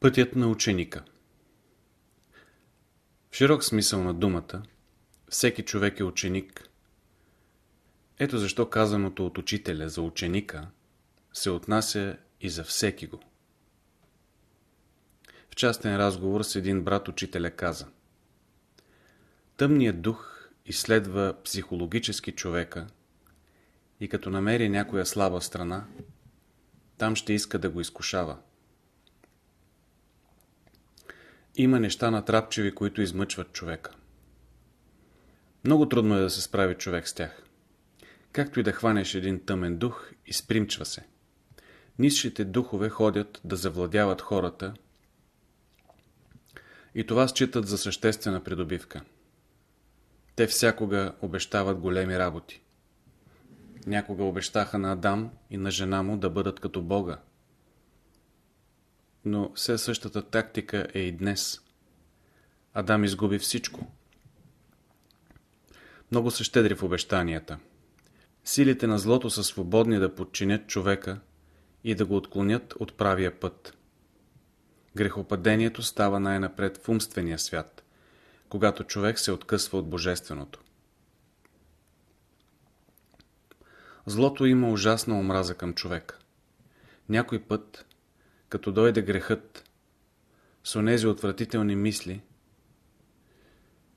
Пътят на ученика В широк смисъл на думата, всеки човек е ученик. Ето защо казаното от учителя за ученика се отнася и за всеки го. В частен разговор с един брат учителя каза Тъмният дух изследва психологически човека и като намери някоя слаба страна, там ще иска да го изкушава. Има неща натрапчиви, които измъчват човека. Много трудно е да се справи човек с тях. Както и да хванеш един тъмен дух, изпримчва се. Нисшите духове ходят да завладяват хората и това считат за съществена придобивка. Те всякога обещават големи работи. Някога обещаха на Адам и на жена му да бъдат като Бога. Но все същата тактика е и днес. Адам изгуби всичко. Много са щедри в обещанията. Силите на злото са свободни да подчинят човека и да го отклонят от правия път. Грехопадението става най-напред в умствения свят, когато човек се откъсва от Божественото. Злото има ужасна омраза към човека. Някой път, като дойде грехът, с онези отвратителни мисли,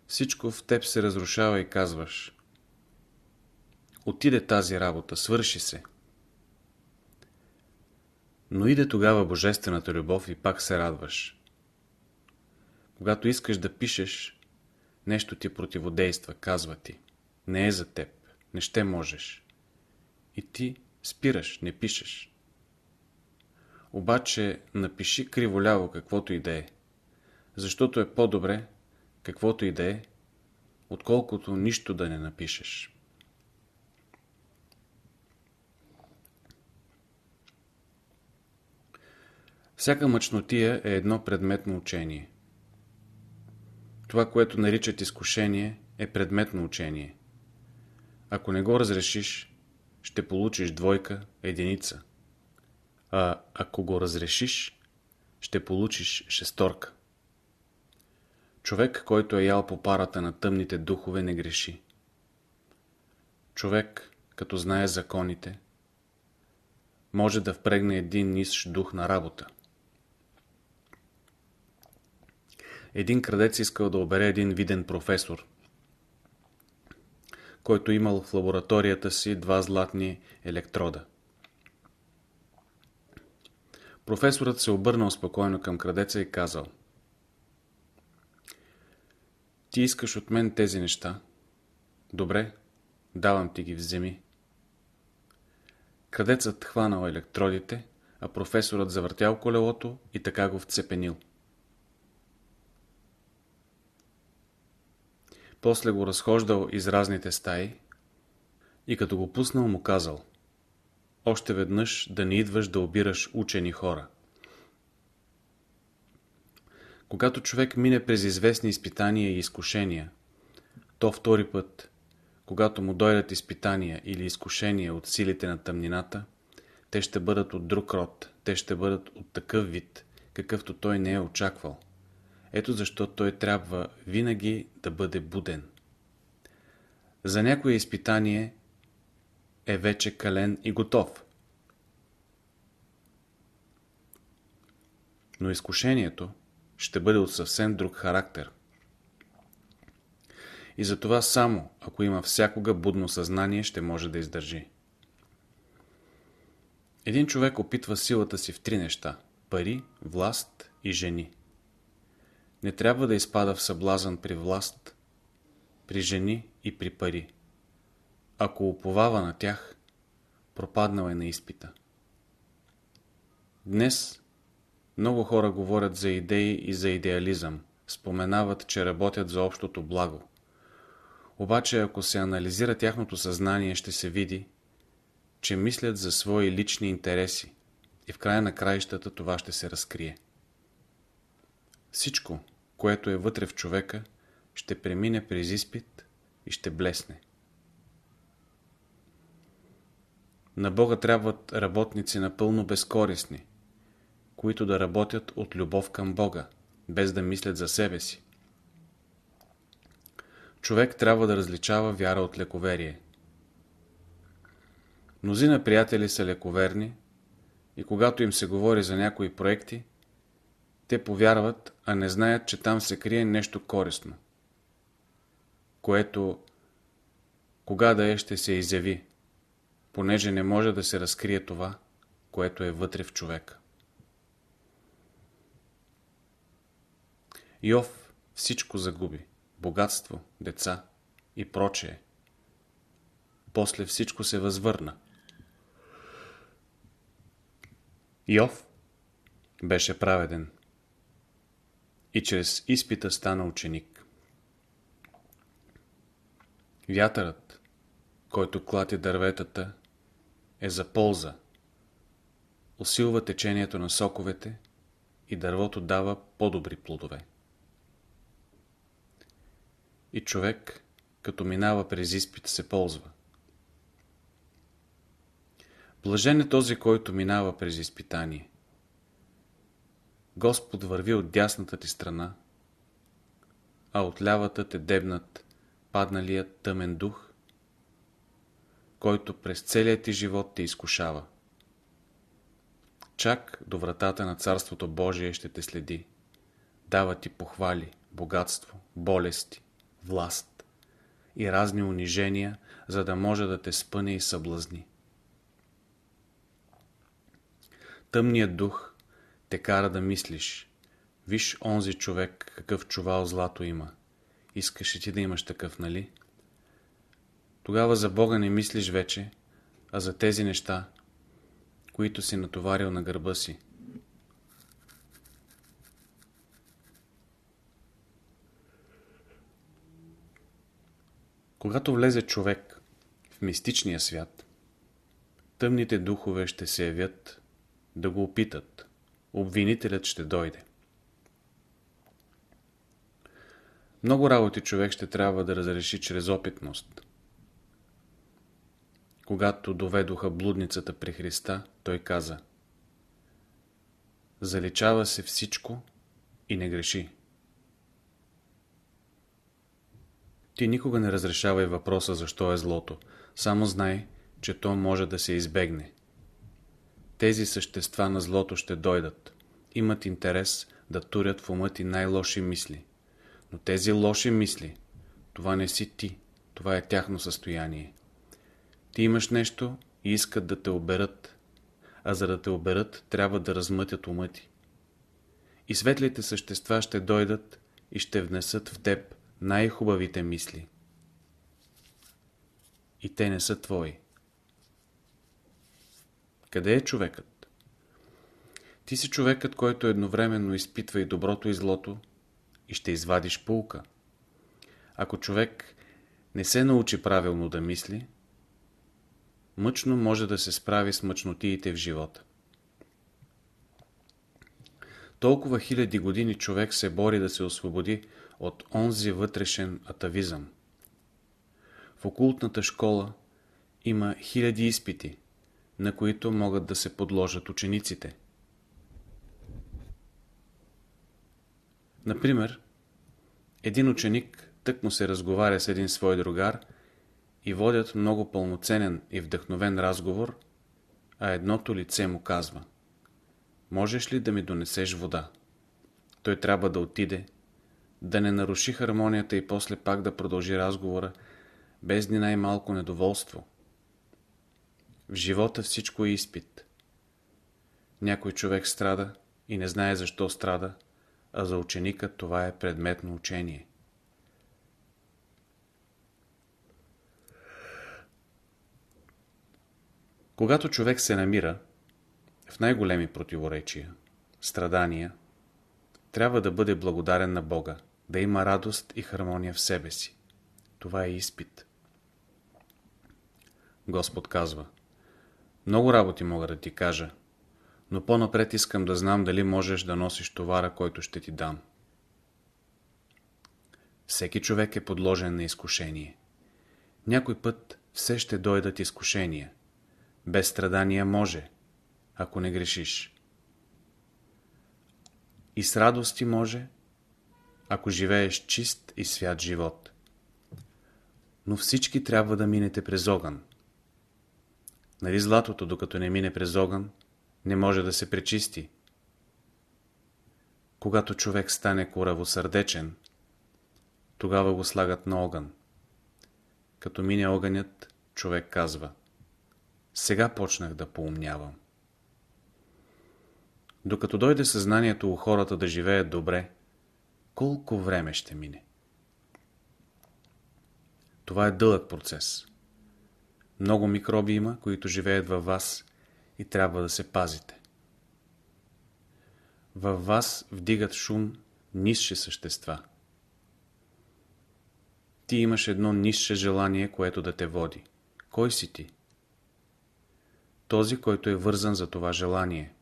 всичко в теб се разрушава и казваш Отиде тази работа, свърши се. Но иде тогава Божествената любов и пак се радваш. Когато искаш да пишеш, нещо ти противодейства, казва ти. Не е за теб, не ще можеш. И ти спираш, не пишеш. Обаче напиши криволяво каквото и да е, защото е по-добре каквото и да е, отколкото нищо да не напишеш. Всяка мъчнотия е едно предметно учение. Това, което наричат изкушение, е предметно учение. Ако не го разрешиш, ще получиш двойка, единица. А ако го разрешиш, ще получиш шесторка. Човек, който е ял по парата на тъмните духове, не греши. Човек, като знае законите, може да впрегне един нисш дух на работа. Един крадец искал да обере един виден професор, който имал в лабораторията си два златни електрода. Професорът се обърнал спокойно към крадеца и казал Ти искаш от мен тези неща. Добре, давам ти ги вземи. Крадецът хванал електродите, а професорът завъртял колелото и така го вцепенил. После го разхождал из разните стаи и като го пуснал му казал Още веднъж да не идваш да обираш учени хора. Когато човек мине през известни изпитания и изкушения, то втори път, когато му дойдат изпитания или изкушения от силите на тъмнината, те ще бъдат от друг род, те ще бъдат от такъв вид, какъвто той не е очаквал. Ето защо той трябва винаги да бъде буден. За някое изпитание е вече кален и готов. Но изкушението ще бъде от съвсем друг характер. И затова само, ако има всякога будно съзнание, ще може да издържи. Един човек опитва силата си в три неща – пари, власт и жени – не трябва да изпада в съблазън при власт, при жени и при пари. Ако уповава на тях, пропаднал е на изпита. Днес много хора говорят за идеи и за идеализъм, споменават, че работят за общото благо. Обаче, ако се анализира тяхното съзнание, ще се види, че мислят за свои лични интереси и в края на краищата това ще се разкрие. Всичко, което е вътре в човека, ще премине през изпит и ще блесне. На Бога трябват работници напълно безкорисни, които да работят от любов към Бога, без да мислят за себе си. Човек трябва да различава вяра от лековерие. Мнозина приятели са лековерни и когато им се говори за някои проекти, те повярват, а не знаят, че там се крие нещо корисно, което кога да е ще се изяви, понеже не може да се разкрие това, което е вътре в човека. Йов всичко загуби – богатство, деца и прочее. После всичко се възвърна. Йов беше праведен и чрез изпита стана ученик. Вятърът, който клати дърветата, е за полза. Усилва течението на соковете и дървото дава по-добри плодове. И човек, като минава през изпит, се ползва. Блажен е този, който минава през изпитание. Господ върви от дясната ти страна, а от лявата те дебнат падналият тъмен дух, който през целият ти живот те изкушава. Чак до вратата на Царството Божие ще те следи. Дава ти похвали, богатство, болести, власт и разни унижения, за да може да те спъне и съблазни. Тъмният дух те кара да мислиш. Виж онзи човек какъв чувал злато има. Искаш и ти да имаш такъв, нали? Тогава за Бога не мислиш вече, а за тези неща, които си натоварил на гърба си. Когато влезе човек в мистичния свят, тъмните духове ще се явят да го опитат. Обвинителят ще дойде. Много работи човек ще трябва да разреши чрез опитност. Когато доведоха блудницата при Христа, той каза Заличава се всичко и не греши. Ти никога не разрешавай въпроса защо е злото, само знай, че то може да се избегне. Тези същества на злото ще дойдат, имат интерес да турят в ума ти най-лоши мисли. Но тези лоши мисли, това не си ти, това е тяхно състояние. Ти имаш нещо и искат да те оберат, а за да те оберат, трябва да размътят ума ти. И светлите същества ще дойдат и ще внесат в теб най-хубавите мисли. И те не са твои. Къде е човекът? Ти си човекът, който едновременно изпитва и доброто и злото и ще извадиш пулка. Ако човек не се научи правилно да мисли, мъчно може да се справи с мъчнотиите в живота. Толкова хиляди години човек се бори да се освободи от онзи вътрешен атавизъм. В окултната школа има хиляди изпити, на които могат да се подложат учениците. Например, един ученик тък му се разговаря с един свой другар и водят много пълноценен и вдъхновен разговор, а едното лице му казва Можеш ли да ми донесеш вода? Той трябва да отиде, да не наруши хармонията и после пак да продължи разговора, без ни най-малко недоволство. В живота всичко е изпит. Някой човек страда и не знае защо страда, а за ученика това е предметно учение. Когато човек се намира в най-големи противоречия, страдания, трябва да бъде благодарен на Бога, да има радост и хармония в себе си. Това е изпит. Господ казва Много работи мога да ти кажа, но по-напред искам да знам дали можеш да носиш товара, който ще ти дам. Всеки човек е подложен на изкушение. Някой път все ще дойдат изкушения – без страдания може, ако не грешиш. И с радости може, ако живееш чист и свят живот. Но всички трябва да минете през огън. Нали златото, докато не мине през огън, не може да се пречисти. Когато човек стане коравосърдечен, тогава го слагат на огън. Като мине огънят, човек казва Сега почнах да поумнявам. Докато дойде съзнанието у хората да живеят добре, колко време ще мине? Това е дълъг процес. Много микроби има, които живеят във вас и трябва да се пазите. Във вас вдигат шум нисши същества. Ти имаш едно нисше желание, което да те води. Кой си ти? Този, който е вързан за това желание.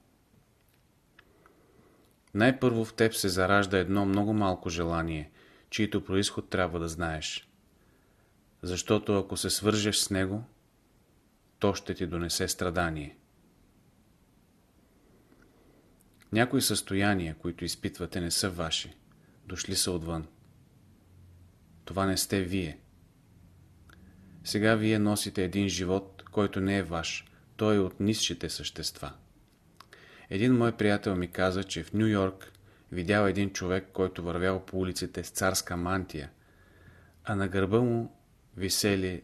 Най-първо в теб се заражда едно много малко желание, чието происход трябва да знаеш. Защото ако се свържеш с него, то ще ти донесе страдание. Някои състояния, които изпитвате, не са ваши. Дошли са отвън. Това не сте вие. Сега вие носите един живот, който не е ваш. Той е от нисшите същества. Един мой приятел ми каза, че в Нью Йорк видял един човек, който вървял по улиците с царска мантия, а на гърба му висели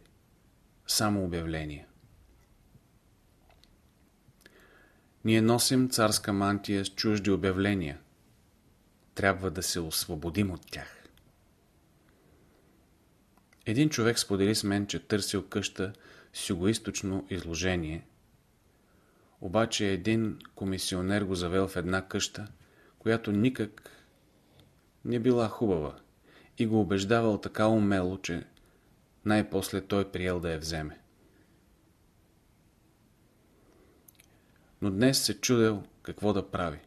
само обявления. Ние носим царска мантия с чужди обявления. Трябва да се освободим от тях. Един човек сподели с мен, че търсил къща с югоисточно изложение. Обаче един комисионер го завел в една къща, която никак не била хубава и го убеждавал така умело, че най-после той приел да я вземе. но днес се чудел какво да прави.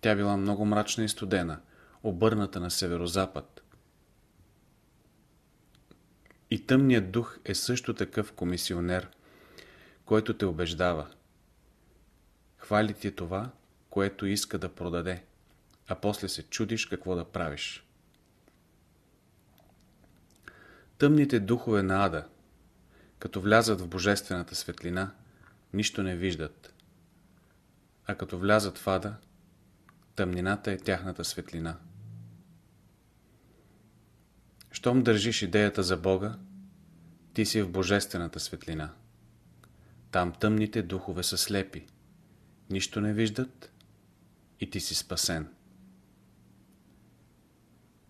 Тя била много мрачна и студена, обърната на северозапад. И тъмният дух е също такъв комисионер, който те убеждава. Хвали ти това, което иска да продаде, а после се чудиш какво да правиш. Тъмните духове на ада, като влязат в божествената светлина, нищо не виждат а като влязат в ада, тъмнината е тяхната светлина. Щом държиш идеята за Бога, ти си в божествената светлина. Там тъмните духове са слепи, нищо не виждат и ти си спасен.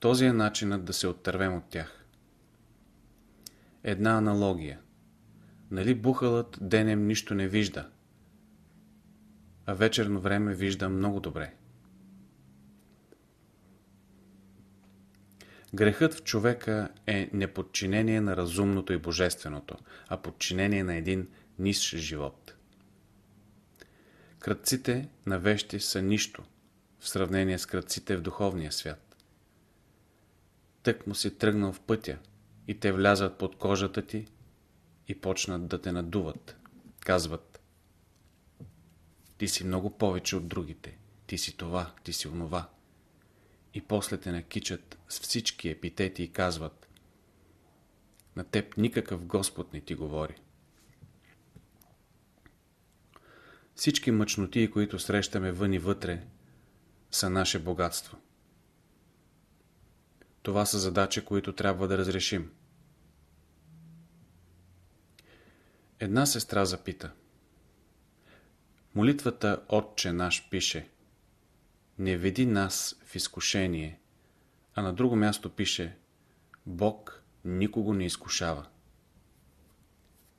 Този е начинът да се оттървем от тях. Една аналогия. Нали бухалът денем нищо не вижда, а вечерно време виждам много добре. Грехът в човека е неподчинение на разумното и божественото, а подчинение на един нисш живот. Кръците на вещи са нищо в сравнение с кръците в духовния свят. Тък му си тръгнал в пътя и те влязат под кожата ти и почнат да те надуват. Казват, ти си много повече от другите. Ти си това, ти си онова. И после те накичат с всички епитети и казват На теб никакъв Господ не ти говори. Всички мъчноти, които срещаме вън и вътре, са наше богатство. Това са задачи, които трябва да разрешим. Една сестра запита – Молитвата Отче наш пише Не веди нас в изкушение, а на друго място пише Бог никого не изкушава.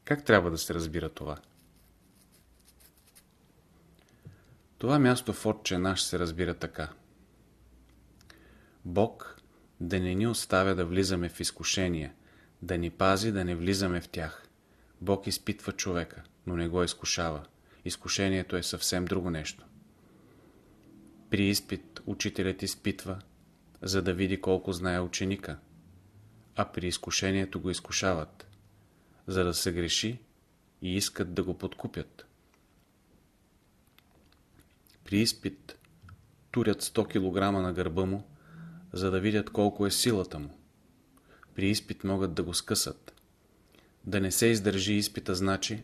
Как трябва да се разбира това? Това място в Отче наш се разбира така. Бог да не ни оставя да влизаме в изкушения, да ни пази да не влизаме в тях. Бог изпитва човека, но не го изкушава. Изкушението е съвсем друго нещо. При изпит учителят изпитва, за да види колко знае ученика, а при изкушението го изкушават, за да се греши и искат да го подкупят. При изпит турят 100 кг на гърба му, за да видят колко е силата му. При изпит могат да го скъсат. Да не се издържи изпита значи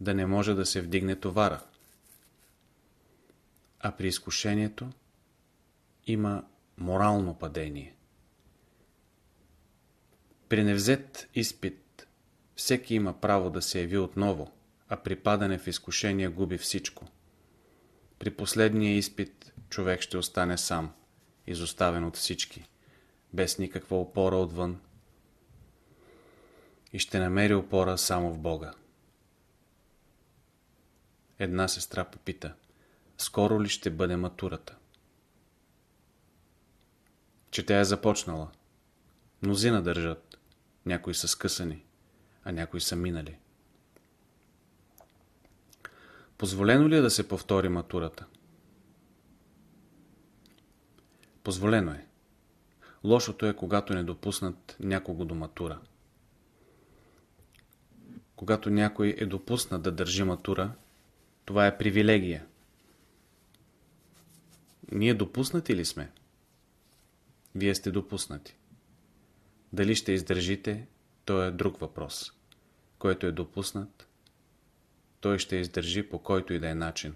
да не може да се вдигне товара. А при изкушението има морално падение. При невзет изпит всеки има право да се яви отново, а при падане в изкушение губи всичко. При последния изпит човек ще остане сам, изоставен от всички, без никаква опора отвън и ще намери опора само в Бога. Една сестра попита, скоро ли ще бъде матурата? Че тя е започнала. Мнозина държат, някои са скъсани, а някои са минали. Позволено ли е да се повтори матурата? Позволено е. Лошото е, когато не допуснат някого до матура. Когато някой е допуснат да държи матура, това е привилегия. Ние допуснати ли сме? Вие сте допуснати. Дали ще издържите, то е друг въпрос. Който е допуснат, той ще издържи по който и да е начин.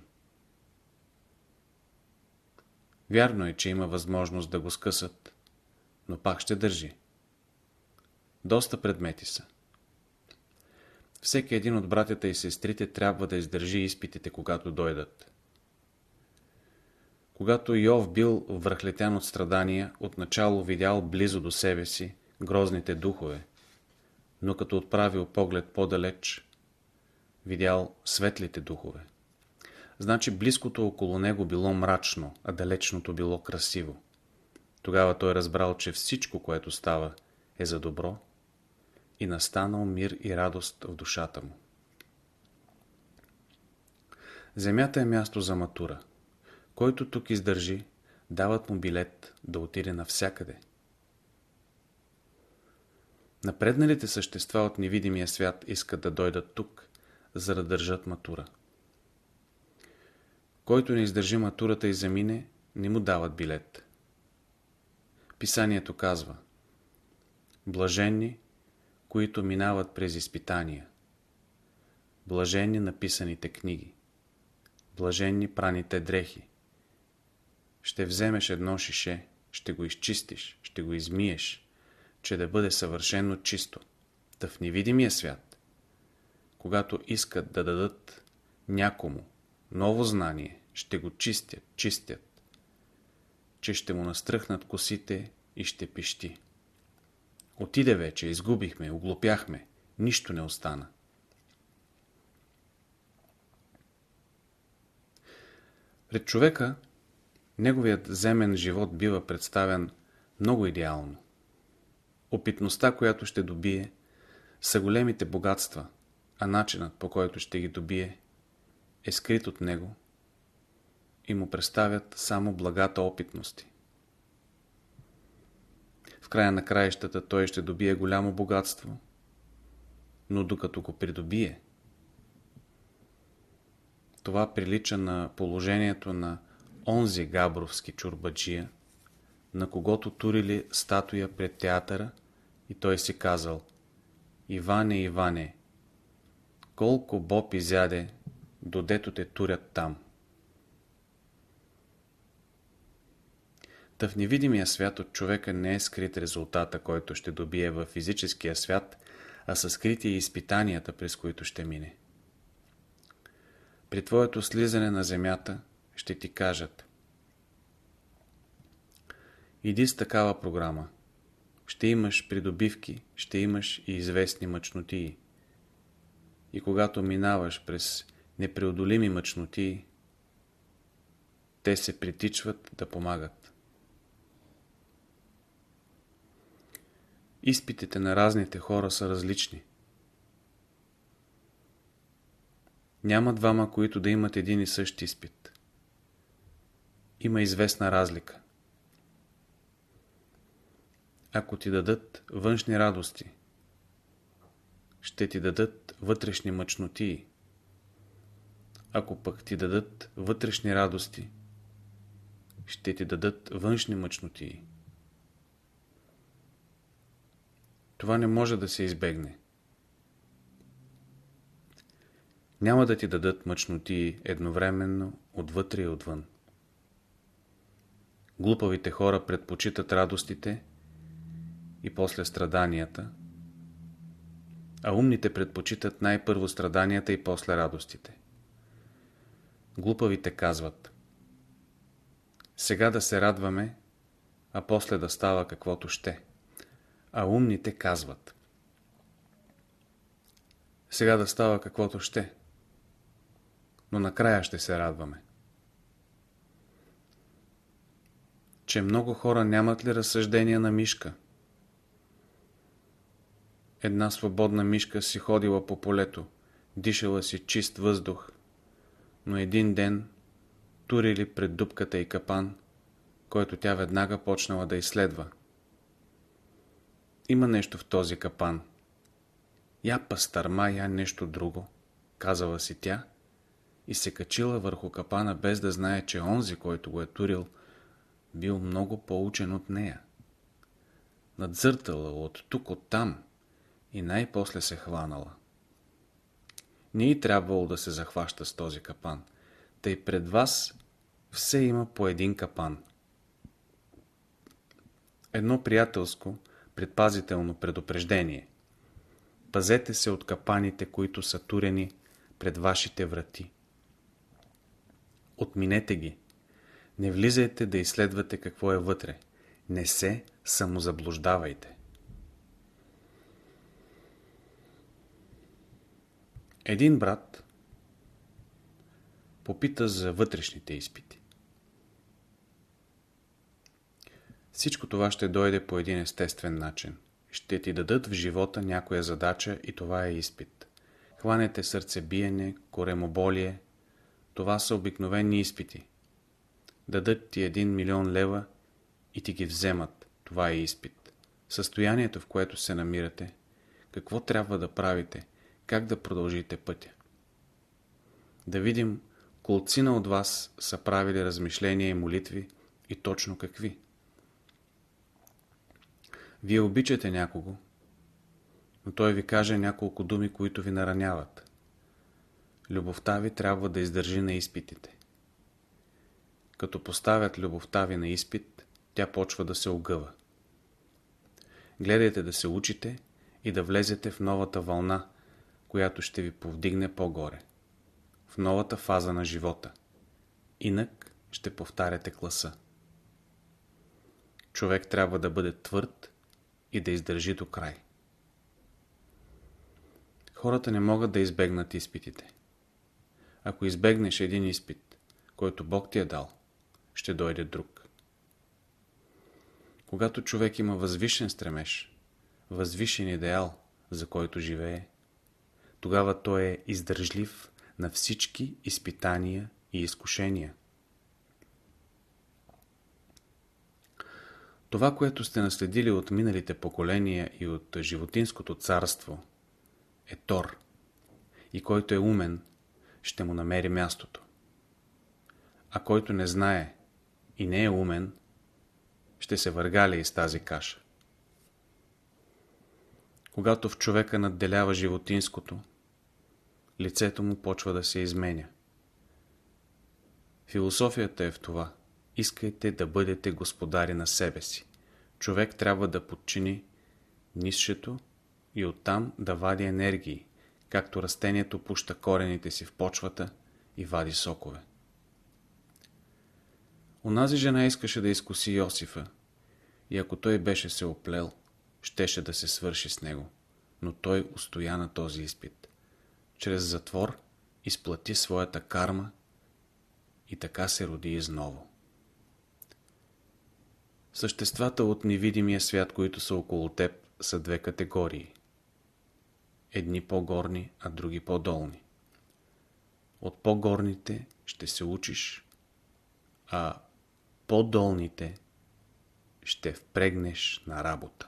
Вярно е, че има възможност да го скъсат, но пак ще държи. Доста предмети са. Всеки един от братята и сестрите трябва да издържи изпитите, когато дойдат. Когато Йов бил връхлетян от страдания, отначало видял близо до себе си грозните духове, но като отправил поглед по-далеч, видял светлите духове. Значи близкото около него било мрачно, а далечното било красиво. Тогава той разбрал, че всичко, което става, е за добро и настанал мир и радост в душата му. Земята е място за матура. Който тук издържи, дават му билет да отиде навсякъде. Напредналите същества от невидимия свят искат да дойдат тук, за да държат матура. Който не издържи матурата и замине, не му дават билет. Писанието казва Блаженни, които минават през изпитания. Блаженни написаните книги. Блаженни праните дрехи. Ще вземеш едно шише, ще го изчистиш, ще го измиеш, че да бъде съвършено чисто. Та в невидимия свят, когато искат да дадат някому ново знание, ще го чистят, чистят, че ще му настръхнат косите и ще пищи. Отиде вече, изгубихме, оглупяхме, нищо не остана. Пред човека неговият земен живот бива представен много идеално. Опитността, която ще добие, са големите богатства, а начинът по който ще ги добие е скрит от него и му представят само благата опитности. В края на краищата той ще добие голямо богатство, но докато го придобие, това прилича на положението на онзи габровски чурбаджия, на когото турили статуя пред театъра и той си казал Иване, Иване, колко боб изяде, додето те турят там. Та в невидимия свят от човека не е скрит резултата, който ще добие в физическия свят, а са скрити и изпитанията, през които ще мине. При твоето слизане на земята ще ти кажат Иди с такава програма. Ще имаш придобивки, ще имаш и известни мъчнотии. И когато минаваш през непреодолими мъчнотии, те се притичват да помагат. Изпитите на разните хора са различни. Няма двама, които да имат един и същ изпит. Има известна разлика. Ако ти дадат външни радости, ще ти дадат вътрешни мъчнотии. Ако пък ти дадат вътрешни радости, ще ти дадат външни мъчноти. Това не може да се избегне. Няма да ти дадат мъчноти едновременно отвътре и отвън. Глупавите хора предпочитат радостите и после страданията, а умните предпочитат най-първо страданията и после радостите. Глупавите казват Сега да се радваме, а после да става каквото ще. А умните казват Сега да става каквото ще, но накрая ще се радваме. Че много хора нямат ли разсъждения на мишка? Една свободна мишка си ходила по полето, дишала си чист въздух, но един ден турили пред дупката и капан, който тя веднага почнала да изследва. Има нещо в този капан. Я пастърма, я нещо друго, казала си тя и се качила върху капана без да знае, че онзи, който го е турил, бил много по-учен от нея. Надзъртала от тук, от там и най-после се хванала. Не и трябвало да се захваща с този капан. Тъй пред вас все има по един капан. Едно приятелско, предпазително предупреждение. Пазете се от капаните, които са турени пред вашите врати. Отминете ги. Не влизайте да изследвате какво е вътре. Не се самозаблуждавайте. Един брат попита за вътрешните изпити. Всичко това ще дойде по един естествен начин. Ще ти дадат в живота някоя задача и това е изпит. Хванете сърцебиене, коремоболие. Това са обикновени изпити. Дадат ти един милион лева и ти ги вземат. Това е изпит. Състоянието, в което се намирате, какво трябва да правите – как да продължите пътя. Да видим, колцина от вас са правили размишления и молитви и точно какви. Вие обичате някого, но той ви каже няколко думи, които ви нараняват. Любовта ви трябва да издържи на изпитите. Като поставят любовта ви на изпит, тя почва да се огъва. Гледайте да се учите и да влезете в новата вълна, която ще ви повдигне по-горе, в новата фаза на живота. Инак ще повтаряте класа. Човек трябва да бъде твърд и да издържи до край. Хората не могат да избегнат изпитите. Ако избегнеш един изпит, който Бог ти е дал, ще дойде друг. Когато човек има възвишен стремеж, възвишен идеал, за който живее, тогава той е издържлив на всички изпитания и изкушения. Това, което сте наследили от миналите поколения и от животинското царство, е Тор. И който е умен, ще му намери мястото. А който не знае и не е умен, ще се въргаля из тази каша. Когато в човека надделява животинското, лицето му почва да се изменя. Философията е в това. Искайте да бъдете господари на себе си. Човек трябва да подчини нисшето и оттам да вади енергии, както растението пуща корените си в почвата и вади сокове. Онази жена искаше да изкуси Йосифа и ако той беше се оплел, щеше да се свърши с него, но той устоя на този изпит. Чрез затвор изплати своята карма и така се роди изново. Съществата от невидимия свят, които са около теб, са две категории. Едни по-горни, а други по-долни. От по-горните ще се учиш, а по-долните ще впрегнеш на работа.